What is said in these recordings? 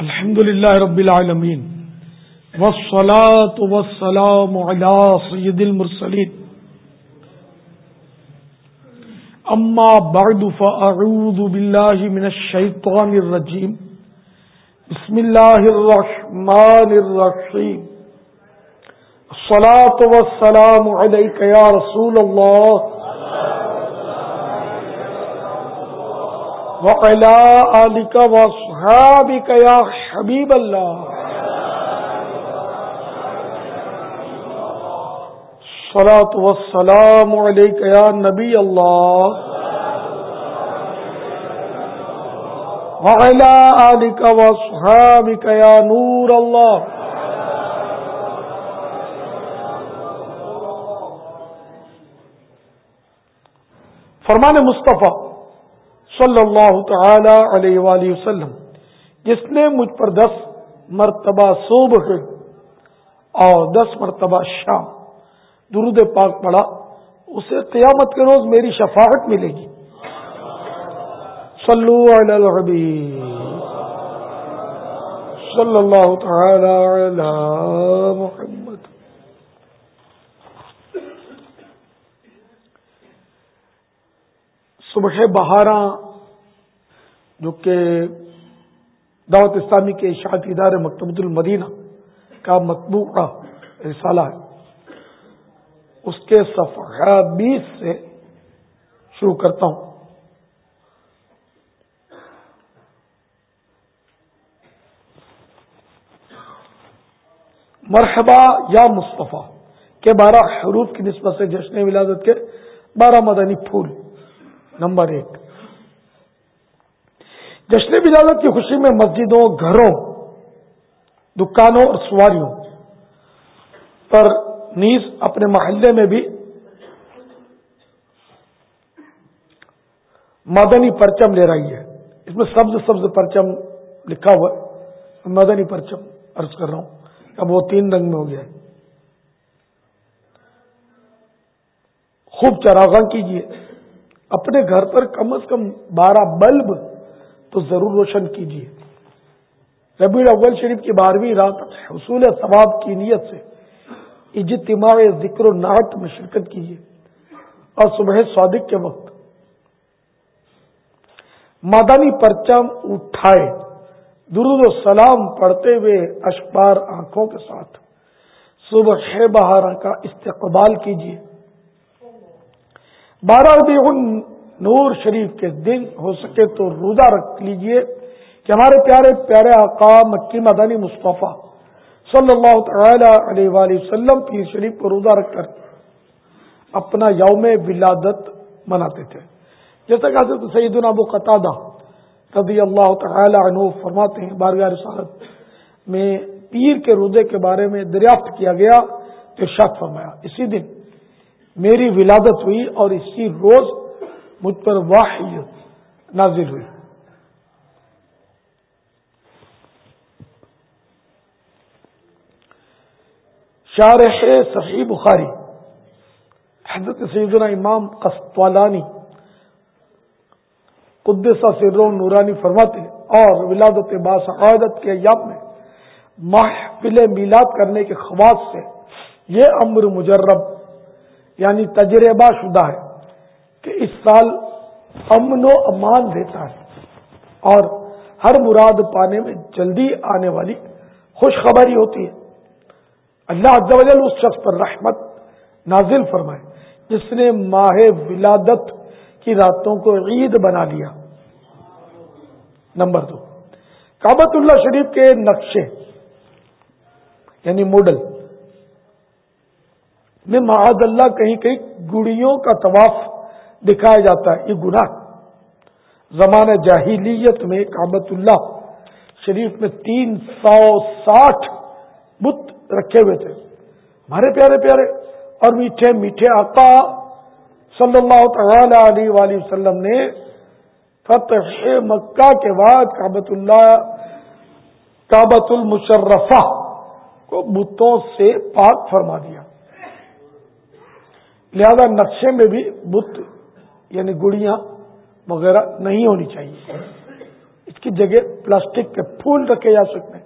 الحمد لله رب العالمين والصلاة والسلام على سيد المرسلين أما بعد فأعوذ بالله من الشيطان الرجيم بسم الله الرحمن الرحيم الصلاة والسلام عليك يا رسول الله وعلى آلك وصحابك يا حبيب الله صلاة والسلام عليك يا نبي الله وعلى آلك وصحابك يا نور الله فرمان مصطفیٰ صلی اللہ تعالی علیہ وآلہ وسلم، جس نے مجھ پر دس مرتبہ صبح اور دس مرتبہ شام۔ درود پاک پڑا اسے قیامت کے روز میری شفاعت ملے گی۔ صلو علی الحبیب۔ صلی اللہ تعالی علی محمد۔ صبح بہاراں جو کہ دعوت اسلامی کے اشاعتی ادارے مکتبۃ المدینہ کا مطبوعہ رسالہ ہے۔ اس کے صفحہ بیس سے شروع کرتا ہوں۔ مرحبا یا مصطفیٰ، کے بارہ حروف کی نسبت سے جشن ولادت کے بارہ مدنی پھول۔ نمبر ایک۔ جشن ولادت کی خوشی میں مسجدوں، گھروں، دکانوں اور سواریوں پر نیز اپنے محلے میں بھی مدنی پرچم لے رہی ہے۔ اس میں سبز سبز پرچم لکھا ہوا ہے۔ مدنی پرچم ارض کر رہا ہوں اب وہ تین رنگ میں ہو گیا ہے۔ خوب چراغاں کیجیے اپنے گھر پر کم از کم بارہ بلب تو ضرور روشن کیجیے ربیع الاول شریف کی بارہویں رات حصول ثواب کی نیت سے اجتماع ذکر و نعت میں شرکت کیجیے اور صبح صادق کے وقت مادانی پرچم اٹھائے، درود و سلام پڑھتے ہوئے اشبار آنکھوں کے ساتھ۔ صبح بہارا کا استقبال کیجیے بارہ ربیع نور شریف کے دن ہو سکے تو روزہ رکھ لیجیے کہ ہمارے پیارے پیارے آقا مکی مدنی مصطفیٰ صلی اللہ تعالی علیہ وآلہ وسلم پیر شریف کو روزہ رکھ کر اپنا یوم ولادت مناتے تھے۔ جیسا کہ حضرت سعید ابو قطع رضی اللہ تعالی عنہ فرماتے ہیں، بارگاہ رسالت میں پیر کے روزے کے بارے میں دریافت کیا گیا تو شک فرمایا، اسی دن میری ولادت ہوئی اور اسی روز مجھ پر واحد نازل ہوئی۔ شارح صحیح بخاری، حضرت سیدنا امام قسطوالانی قدسہ سر نورانی فرماتے اور ولادت باسعادت کے ایام میں محفل میلاد کرنے کے خواص سے یہ امر مجرب یعنی تجربہ شدہ ہے۔ سال امن و امان دیتا ہے اور ہر مراد پانے میں جلدی آنے والی خوشخبری ہوتی ہے۔ اللہ عز و جل اس شخص پر رحمت نازل فرمائے، جس نے ماہ ولادت کی راتوں کو عید بنا لیا۔ نمبر دو کابت اللہ شریف کے نقشے یعنی ماڈل۔ میں معاذ اللہ کہیں کہیں گڑیوں کا طواف دکھایا جاتا ہے۔ یہ گناہ۔ زمانہ جاہلیت میں کابت اللہ شریف میں تین سو ساٹھ بت رکھے ہوئے تھے۔ ہمارے پیارے پیارے، اور میٹھے میٹھے آقا صلی اللہ تعالی علیہ وآلہ وسلم نے فتح مکہ کے بعد کابت اللہ کابت المشرفہ کو بتوں سے پاک فرما دیا۔ لہذا نقشے میں بھی بت یعنی گڑیاں وغیرہ نہیں ہونی چاہیے۔ اس کی جگہ پلاسٹک کے پھول رکھے جا سکتے ہیں۔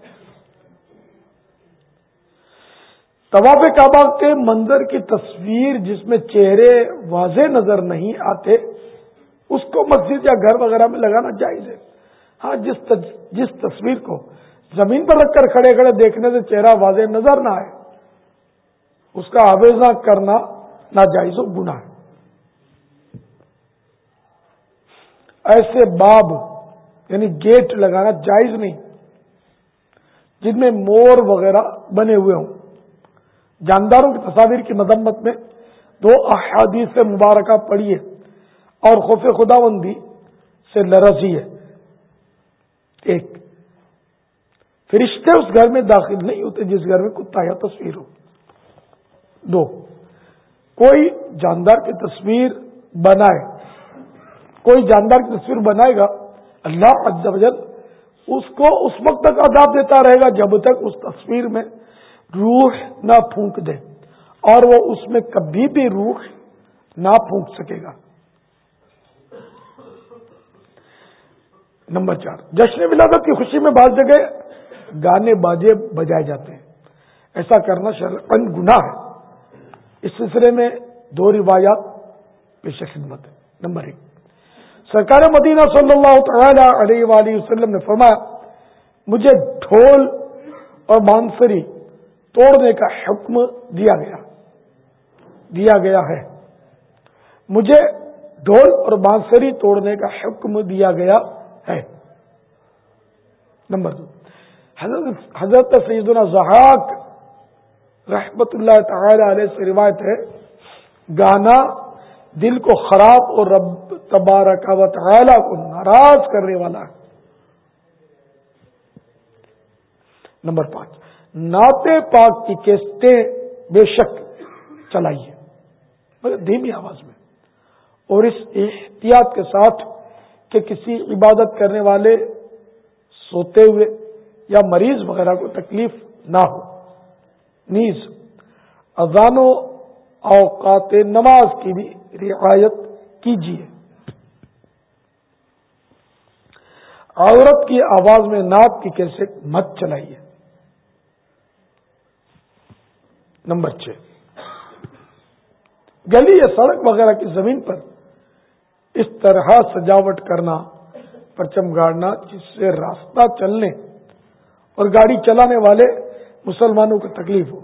طواف کعبہ کے منظر کی تصویر جس میں چہرے واضح نظر نہیں آتے، اس کو مسجد یا گھر وغیرہ میں لگانا جائز ہے۔ ہاں جس جس تصویر کو زمین پر رکھ کر کھڑے کھڑے دیکھنے سے چہرہ واضح نظر نہ آئے، اس کا آویزہ کرنا ناجائز و گنا ہے۔ ایسے باب یعنی گیٹ لگانا جائز نہیں، جن میں مور وغیرہ بنے ہوئے ہوں۔ جانداروں کی تصاویر کی مذمت میں دو احادیث سے مبارکہ پڑی ہے اور خوف خدا بندی سے لرزی ہے ایک، فرشتے اس گھر میں داخل نہیں ہوتے جس گھر میں کتا یا تصویر ہو۔ دو، کوئی جاندار کی تصویر بنائے کوئی جاندار کی تصویر بنائے گا، اللہ عز و جل اس کو اس وقت تک عذاب دیتا رہے گا جب تک اس تصویر میں روح نہ پھونک دے اور وہ اس میں کبھی بھی روح نہ پھونک سکے گا۔ نمبر چار، جشن ولادت کی خوشی میں بعض جگہ گانے باجے بجائے جاتے ہیں۔ ایسا کرنا شرعن گناہ ہے۔ اس سلسلے میں دو روایات پیش خدمت ہے نمبر ایک سرکار مدینہ صلی اللہ تعالی علیہ وآلہ وسلم نے فرمایا، مجھے ڈھول اور مانسری توڑنے کا حکم دیا گیا دیا گیا ہے۔ مجھے ڈھول اور بانسری توڑنے کا حکم دیا گیا ہے۔ نمبر دو، حضرت حضرت سیدنا زحاق رحمت اللہ تعالی علیہ سے روایت ہے، گانا دل کو خراب اور رب تبارک و تعالی کو ناراض کرنے والا ہے۔ نمبر پانچ، نعت پاک کی کیسٹیں بے شک چلائیے۔ مگر دھیمی آواز میں۔ اور اس احتیاط کے ساتھ کہ کسی عبادت کرنے والے سوتے ہوئے یا مریض وغیرہ کو تکلیف نہ ہو۔ نیز، اذان و اوقات نماز کی بھی رعایت کیجیے عورت کی آواز میں نعت کی کیسے مت چلائیے۔ نمبر چھ۔ گلی یا سڑک وغیرہ کی زمین پر اس طرح سجاوٹ کرنا، پرچم گاڑنا، جس سے راستہ چلنے اور گاڑی چلانے والے مسلمانوں کو تکلیف ہو،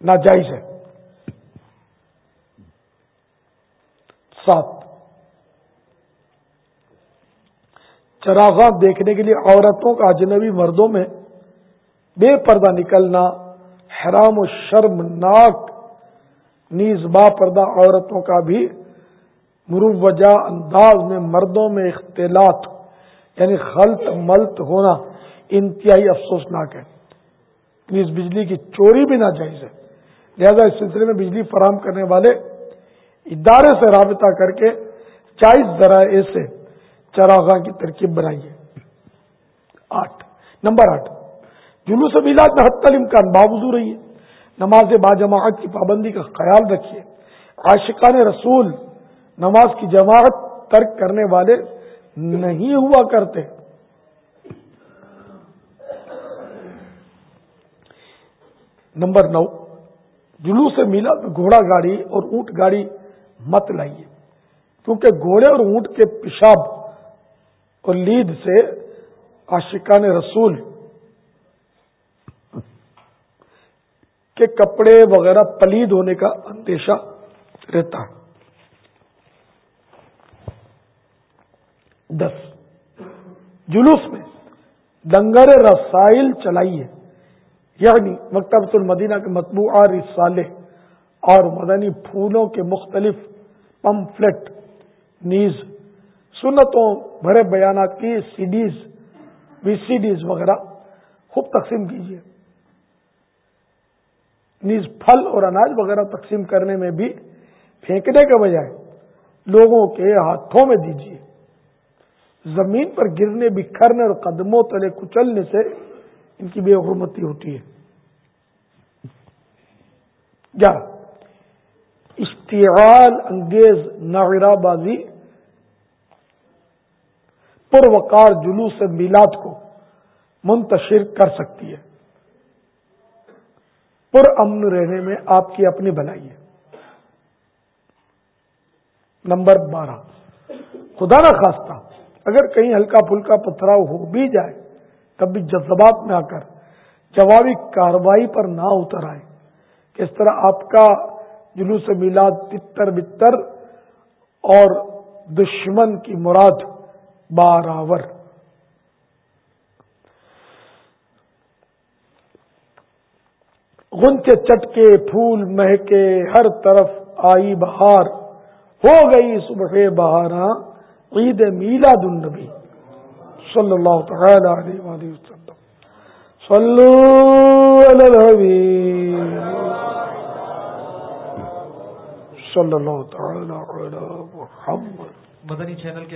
ناجائز ہے۔ سات چراغاں دیکھنے کے لیے عورتوں کا اجنبی مردوں میں بے پردہ نکلنا حرام و شرمناک، نیز با پردہ عورتوں کا بھی مروجہ انداز میں مردوں میں اختلاط یعنی خلط ملت ہونا انتہائی افسوسناک ہے۔ پلیز بجلی کی چوری بھی ناجائز ہے۔ لہذا اس سلسلے میں بجلی فراہم کرنے والے ادارے سے رابطہ کر کے چائز ذرائع سے چراغاں کی ترکیب بنائیے آٹھ۔ نمبر آٹھ۔ جلوس میلاد میں حت الامکان باوضو رہیے نماز باجماعت کی پابندی کا خیال رکھیے۔ عاشقان رسول نماز کی جماعت ترک کرنے والے نہیں ہوا کرتے۔ نمبر نو۔ جلو سے میلا گھوڑا گاڑی اور اونٹ گاڑی مت لائیے۔ کیونکہ گھوڑے اور اونٹ کے پیشاب اور لید سے عاشقان رسول کے کپڑے وغیرہ پلید ہونے کا اندیشہ رہتا۔ ہے دس۔ جلوس میں لنگر رسائل چلائیے۔ یعنی مکتبۃ المدینہ کے مطبوعہ رسالے اور مدنی پھولوں کے مختلف پمفلٹ، نیز سنتوں بھرے بیانات کی سی ڈیز وی سی ڈیز وغیرہ خوب تقسیم کیجیے نیز پھل اور اناج وغیرہ تقسیم کرنے میں بھی پھینکنے کے بجائے لوگوں کے ہاتھوں میں دیجیے زمین پر گرنے، بکھرنے اور قدموں تلے کچلنے سے ان کی بے حرمتی ہوتی ہے۔ گیارہ اشتعال انگیز ناغرہ بازی پروکار جلوس میلاد کو منتشر کر سکتی ہے۔ پر امن رہنے میں آپ کی اپنی بلائی ہے۔ نمبر بارہ۔ خدا نہ خواستہ، اگر کہیں ہلکا پھلکا پتھراؤ ہو بھی جائے، تب بھی جذبات میں آ کر، جوابی کاروائی پر نہ اتر آئے۔ کس طرح آپ کا جلوس میلاد تتر بتر اور دشمن کی مراد باراور۔ گن کے چٹکے، پھول مہکے، ہر طرف آئی بہار۔ ہو گئی صبح بہارا عید میلاد النبی۔ صلی اللہ تعالی علیہ وسلم۔ صلو علی الحبیب۔ صلی اللہ تعالی علی محمد۔ مدنی چینل کے